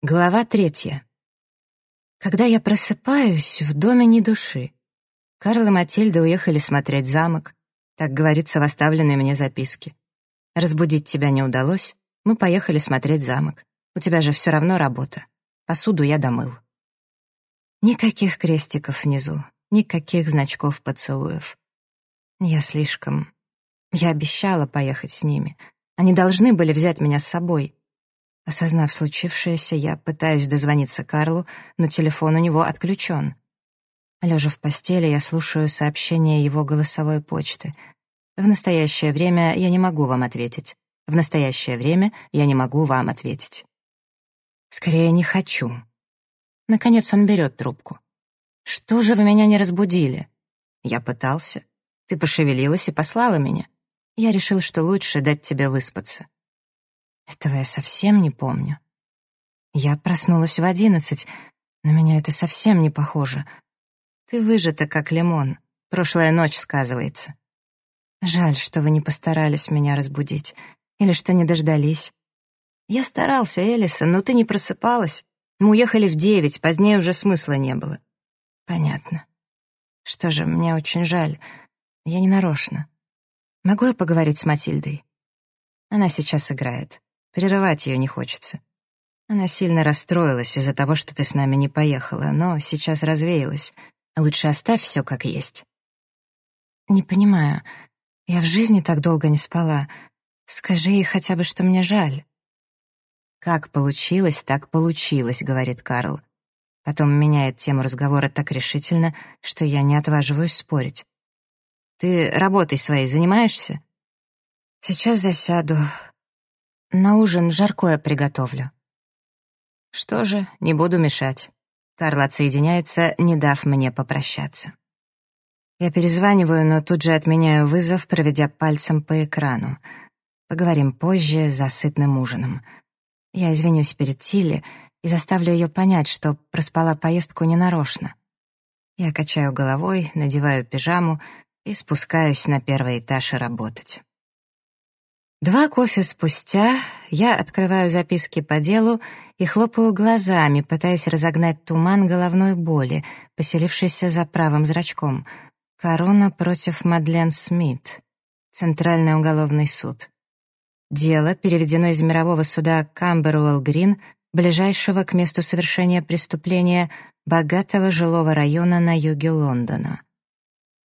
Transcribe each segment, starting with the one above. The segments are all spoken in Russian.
Глава третья. Когда я просыпаюсь, в доме ни души. Карл и Матильда уехали смотреть замок, так говорится в оставленной мне записке. Разбудить тебя не удалось, мы поехали смотреть замок. У тебя же все равно работа. Посуду я домыл. Никаких крестиков внизу, никаких значков поцелуев. Я слишком... Я обещала поехать с ними. Они должны были взять меня с собой — Осознав случившееся, я пытаюсь дозвониться Карлу, но телефон у него отключен. Лежа в постели, я слушаю сообщение его голосовой почты. В настоящее время я не могу вам ответить. В настоящее время я не могу вам ответить. Скорее, не хочу. Наконец он берет трубку. «Что же вы меня не разбудили?» Я пытался. Ты пошевелилась и послала меня. Я решил, что лучше дать тебе выспаться. Этого я совсем не помню. Я проснулась в одиннадцать, на меня это совсем не похоже. Ты выжата, как лимон. Прошлая ночь сказывается. Жаль, что вы не постарались меня разбудить. Или что не дождались. Я старался, Элиса, но ты не просыпалась. Мы уехали в девять, позднее уже смысла не было. Понятно. Что же, мне очень жаль. Я не нарочно. Могу я поговорить с Матильдой? Она сейчас играет. Прерывать ее не хочется. Она сильно расстроилась из-за того, что ты с нами не поехала, но сейчас развеялась. Лучше оставь все как есть. Не понимаю. Я в жизни так долго не спала. Скажи ей хотя бы, что мне жаль. Как получилось, так получилось, говорит Карл. Потом меняет тему разговора так решительно, что я не отваживаюсь спорить. Ты работой своей занимаешься? Сейчас засяду, на ужин жаркое приготовлю. Что же, не буду мешать. Карл отсоединяется, не дав мне попрощаться. Я перезваниваю, но тут же отменяю вызов, проведя пальцем по экрану. Поговорим позже, за сытным ужином. Я извинюсь перед Тилли и заставлю ее понять, что проспала поездку ненарочно. Я качаю головой, надеваю пижаму и спускаюсь на первый этаж работать. Два кофе спустя я открываю записки по делу и хлопаю глазами, пытаясь разогнать туман головной боли, поселившийся за правым зрачком. Корона против Мадлен Смит. Центральный уголовный суд. Дело переведено из мирового суда Камберуэлл Грин, ближайшего к месту совершения преступления богатого жилого района на юге Лондона.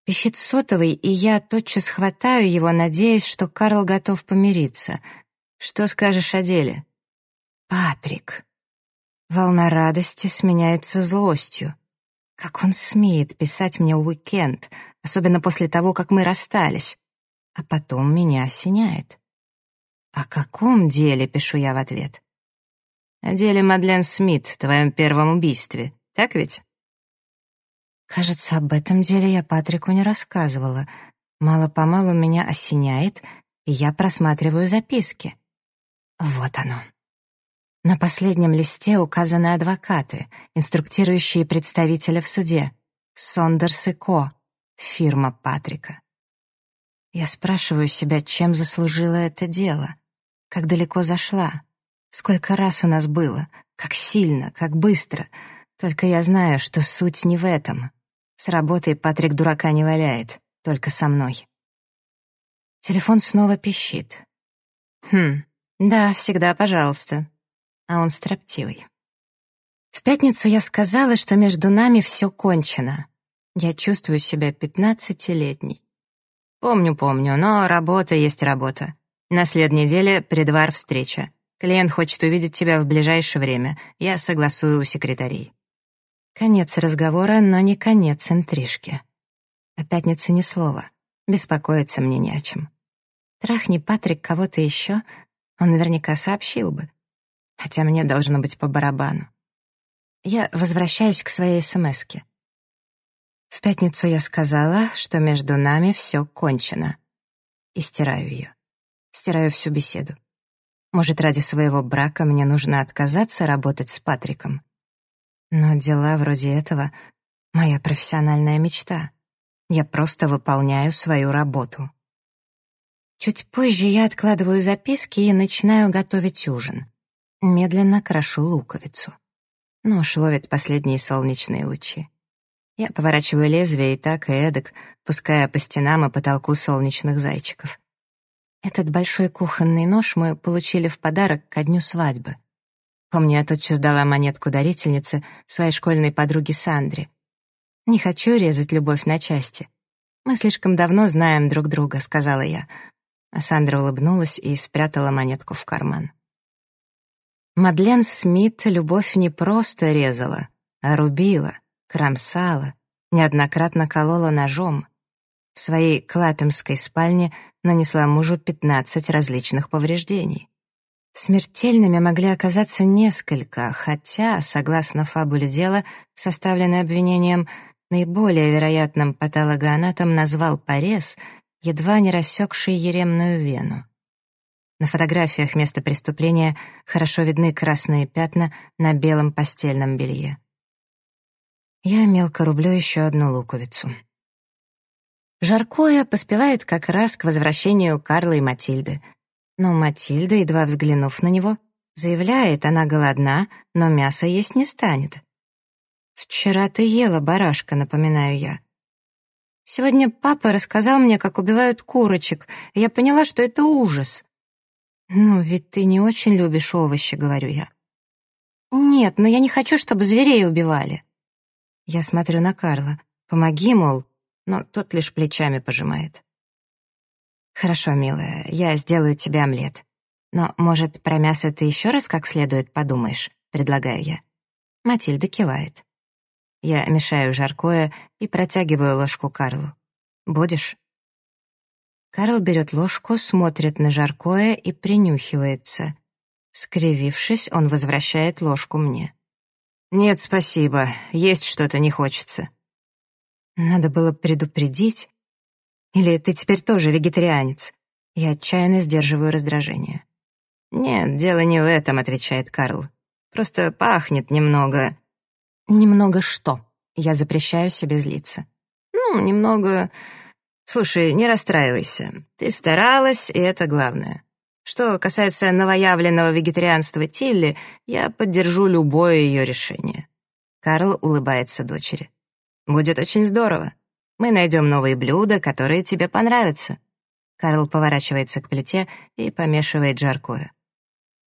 Пищит сотовый, и я тотчас хватаю его, надеясь, что Карл готов помириться. Что скажешь о деле? Патрик. Волна радости сменяется злостью. Как он смеет писать мне уикенд, особенно после того, как мы расстались. А потом меня осеняет. «О каком деле?» — пишу я в ответ. «О деле Мадлен Смит, твоем первом убийстве. Так ведь?» Кажется, об этом деле я Патрику не рассказывала. Мало-помалу меня осеняет, и я просматриваю записки. Вот оно. На последнем листе указаны адвокаты, инструктирующие представителя в суде. Сондерс и Ко, фирма Патрика. Я спрашиваю себя, чем заслужила это дело, как далеко зашла, сколько раз у нас было, как сильно, как быстро. Только я знаю, что суть не в этом. С работой Патрик дурака не валяет, только со мной. Телефон снова пищит. Хм, да, всегда пожалуйста. А он строптивый. В пятницу я сказала, что между нами все кончено. Я чувствую себя пятнадцатилетней. Помню, помню, но работа есть работа. На след неделе предвар встреча. Клиент хочет увидеть тебя в ближайшее время. Я согласую у секретарей. Конец разговора, но не конец интрижки. О пятнице ни слова. Беспокоиться мне не о чем. Трахни Патрик кого-то еще, он наверняка сообщил бы. Хотя мне должно быть по барабану. Я возвращаюсь к своей смске. В пятницу я сказала, что между нами все кончено. И стираю ее. Стираю всю беседу. Может, ради своего брака мне нужно отказаться работать с Патриком? Но дела вроде этого — моя профессиональная мечта. Я просто выполняю свою работу. Чуть позже я откладываю записки и начинаю готовить ужин. Медленно крошу луковицу. Нож ловит последние солнечные лучи. Я поворачиваю лезвие и так, и эдак, пуская по стенам и потолку солнечных зайчиков. Этот большой кухонный нож мы получили в подарок ко дню свадьбы. Помню, я тотчас дала монетку дарительнице своей школьной подруге Сандре. «Не хочу резать любовь на части. Мы слишком давно знаем друг друга», — сказала я. А Сандра улыбнулась и спрятала монетку в карман. Мадлен Смит любовь не просто резала, а рубила, кромсала, неоднократно колола ножом. В своей клапемской спальне нанесла мужу 15 различных повреждений. Смертельными могли оказаться несколько, хотя, согласно фабуле дела, составленной обвинением, наиболее вероятным патологоанатом назвал порез, едва не рассекший еремную вену. На фотографиях места преступления хорошо видны красные пятна на белом постельном белье. Я мелко рублю еще одну луковицу. Жаркое поспевает как раз к возвращению Карла и Матильды. Но Матильда, едва взглянув на него, заявляет, она голодна, но мясо есть не станет. «Вчера ты ела барашка», — напоминаю я. «Сегодня папа рассказал мне, как убивают курочек, и я поняла, что это ужас». «Ну, ведь ты не очень любишь овощи», — говорю я. «Нет, но я не хочу, чтобы зверей убивали». Я смотрю на Карла. «Помоги, мол, но тот лишь плечами пожимает. «Хорошо, милая, я сделаю тебе омлет. Но, может, про мясо ты еще раз как следует подумаешь?» — предлагаю я. Матильда кивает. Я мешаю жаркое и протягиваю ложку Карлу. «Будешь?» Карл берет ложку, смотрит на жаркое и принюхивается. Скривившись, он возвращает ложку мне. «Нет, спасибо, есть что-то не хочется». Надо было предупредить. Или ты теперь тоже вегетарианец? Я отчаянно сдерживаю раздражение. «Нет, дело не в этом», — отвечает Карл. «Просто пахнет немного...» «Немного что?» Я запрещаю себе злиться. «Ну, немного...» «Слушай, не расстраивайся. Ты старалась, и это главное. Что касается новоявленного вегетарианства Тилли, я поддержу любое ее решение». Карл улыбается дочери. Будет очень здорово. Мы найдем новые блюда, которые тебе понравятся». Карл поворачивается к плите и помешивает жаркое.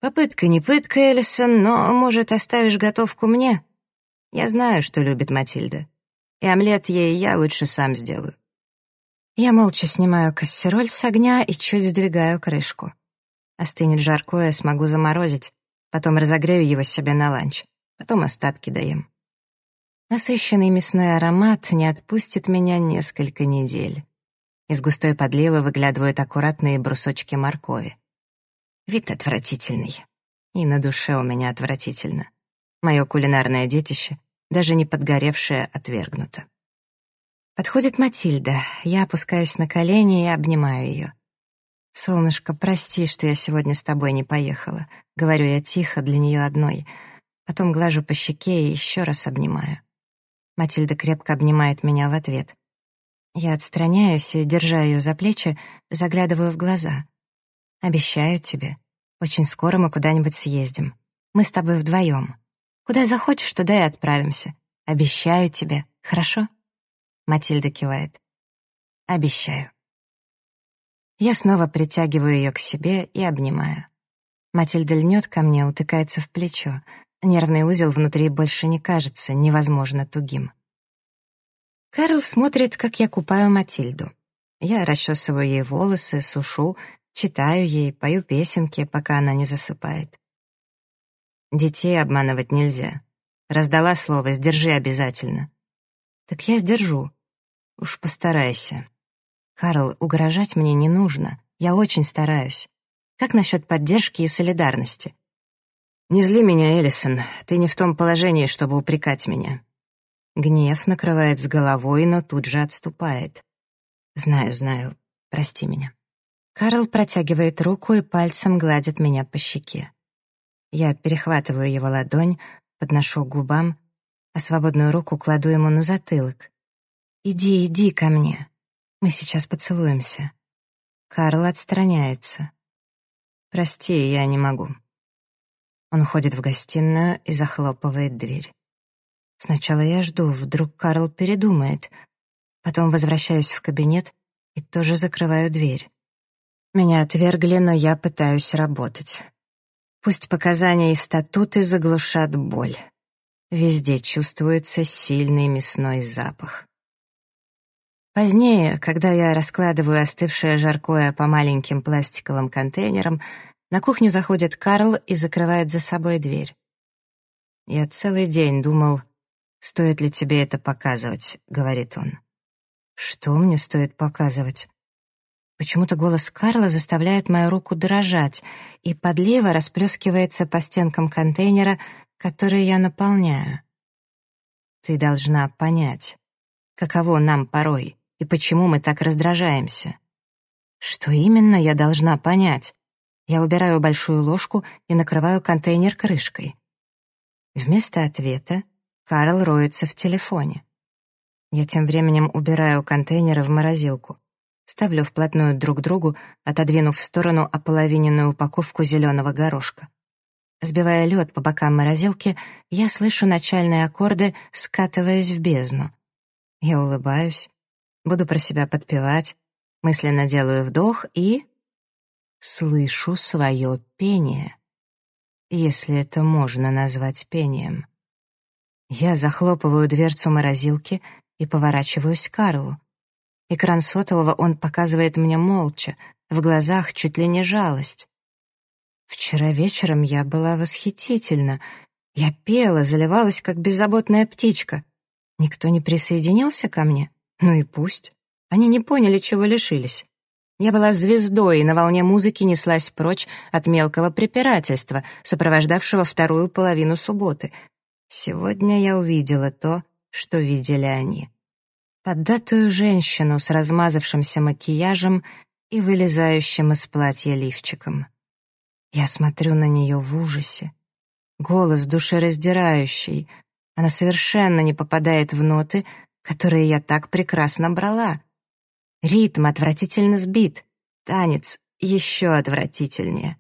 «Попытка не пытка, Эллисон, но, может, оставишь готовку мне? Я знаю, что любит Матильда. И омлет ей я лучше сам сделаю». Я молча снимаю кассероль с огня и чуть сдвигаю крышку. Остынет жаркое, смогу заморозить, потом разогрею его себе на ланч, потом остатки доем. Насыщенный мясной аромат не отпустит меня несколько недель. Из густой подливы выглядывают аккуратные брусочки моркови. Вид отвратительный. И на душе у меня отвратительно. Мое кулинарное детище, даже не подгоревшее, отвергнуто. Подходит Матильда. Я опускаюсь на колени и обнимаю ее. «Солнышко, прости, что я сегодня с тобой не поехала», — говорю я тихо для нее одной. Потом глажу по щеке и еще раз обнимаю. Матильда крепко обнимает меня в ответ. Я отстраняюсь и, держа ее за плечи, заглядываю в глаза. «Обещаю тебе, очень скоро мы куда-нибудь съездим. Мы с тобой вдвоем. Куда захочешь, туда и отправимся. Обещаю тебе, хорошо?» Матильда кивает. «Обещаю». Я снова притягиваю ее к себе и обнимаю. Матильда льнет ко мне, утыкается в плечо, Нервный узел внутри больше не кажется невозможно тугим. Карл смотрит, как я купаю Матильду. Я расчесываю ей волосы, сушу, читаю ей, пою песенки, пока она не засыпает. Детей обманывать нельзя. Раздала слово, сдержи обязательно. Так я сдержу. Уж постарайся. Карл, угрожать мне не нужно. Я очень стараюсь. Как насчет поддержки и солидарности? «Не зли меня, Эллисон, ты не в том положении, чтобы упрекать меня». Гнев накрывает с головой, но тут же отступает. «Знаю, знаю, прости меня». Карл протягивает руку и пальцем гладит меня по щеке. Я перехватываю его ладонь, подношу к губам, а свободную руку кладу ему на затылок. «Иди, иди ко мне. Мы сейчас поцелуемся». Карл отстраняется. «Прости, я не могу». Он уходит в гостиную и захлопывает дверь. Сначала я жду, вдруг Карл передумает. Потом возвращаюсь в кабинет и тоже закрываю дверь. Меня отвергли, но я пытаюсь работать. Пусть показания и статуты заглушат боль. Везде чувствуется сильный мясной запах. Позднее, когда я раскладываю остывшее жаркое по маленьким пластиковым контейнерам, на кухню заходит Карл и закрывает за собой дверь. «Я целый день думал, стоит ли тебе это показывать», — говорит он. «Что мне стоит показывать?» Почему-то голос Карла заставляет мою руку дрожать, и подлево расплескивается по стенкам контейнера, который я наполняю. «Ты должна понять, каково нам порой, и почему мы так раздражаемся». Что именно я должна понять? Я убираю большую ложку и накрываю контейнер крышкой. Вместо ответа Карл роется в телефоне. Я тем временем убираю контейнеры в морозилку. Ставлю вплотную друг к другу, отодвинув в сторону ополовиненную упаковку зеленого горошка. Сбивая лед по бокам морозилки, я слышу начальные аккорды, скатываясь в бездну. Я улыбаюсь, буду про себя подпевать, мысленно делаю вдох и слышу свое пение. Если это можно назвать пением. Я захлопываю дверцу морозилки и поворачиваюсь к Карлу. Экран сотового он показывает мне молча, в глазах чуть ли не жалость. Вчера вечером я была восхитительна. Я пела, заливалась, как беззаботная птичка. Никто не присоединился ко мне? Ну и пусть. Они не поняли, чего лишились. Я была звездой и на волне музыки неслась прочь от мелкого препирательства, сопровождавшего вторую половину субботы. Сегодня я увидела то, что видели они. Поддатую женщину с размазавшимся макияжем и вылезающим из платья лифчиком. Я смотрю на нее в ужасе. Голос душераздирающий. Она совершенно не попадает в ноты, которые я так прекрасно брала. Ритм отвратительно сбит, танец еще отвратительнее.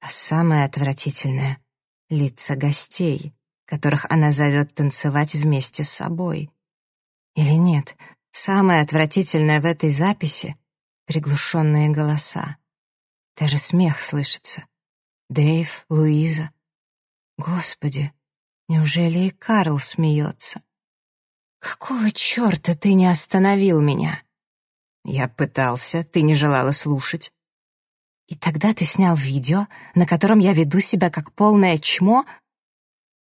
А самое отвратительное — лица гостей, которых она зовет танцевать вместе с собой. Или нет, самое отвратительное в этой записи — приглушенные голоса. Даже смех слышится. Дэйв, Луиза. Господи, неужели и Карл смеется? «Какого черта ты не остановил меня?» Я пытался, ты не желала слушать. И тогда ты снял видео, на котором я веду себя как полное чмо?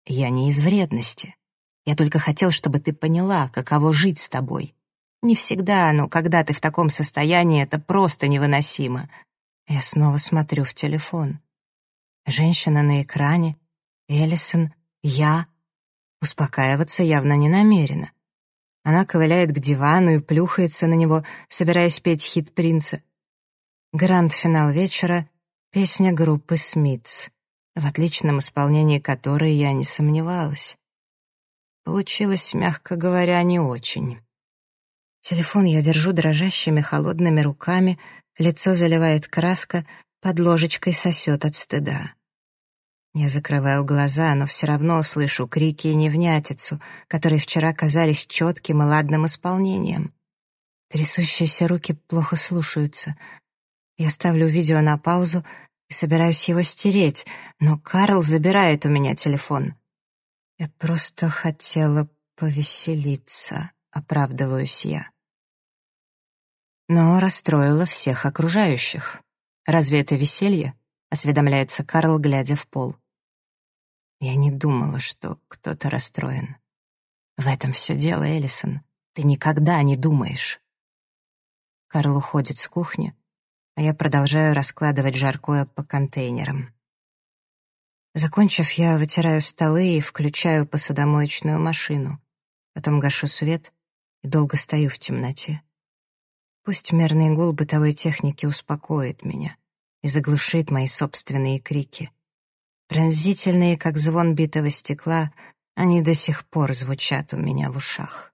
Я не из вредности. Я только хотел, чтобы ты поняла, каково жить с тобой. Не всегда, но когда ты в таком состоянии, это просто невыносимо. Я снова смотрю в телефон. Женщина на экране, Эллисон, я. Успокаиваться явно не намерена. Она ковыляет к дивану и плюхается на него, собираясь петь хит принца. Гранд-финал вечера — песня группы «Смитс», в отличном исполнении которой я не сомневалась. Получилось, мягко говоря, не очень. Телефон я держу дрожащими холодными руками, лицо заливает краска, под ложечкой сосет от стыда. Я закрываю глаза, но все равно слышу крики и невнятицу, которые вчера казались четким и ладным исполнением. Трясущиеся руки плохо слушаются. Я ставлю видео на паузу и собираюсь его стереть, но Карл забирает у меня телефон. Я просто хотела повеселиться, оправдываюсь я. Но расстроила всех окружающих. Разве это веселье? осведомляется Карл, глядя в пол. Я не думала, что кто-то расстроен. В этом все дело, Эллисон. Ты никогда не думаешь. Карл уходит с кухни, а я продолжаю раскладывать жаркое по контейнерам. Закончив, я вытираю столы и включаю посудомоечную машину. Потом гашу свет и долго стою в темноте. Пусть мерный гул бытовой техники успокоит меня и заглушит мои собственные крики. Пронзительные, как звон битого стекла, они до сих пор звучат у меня в ушах.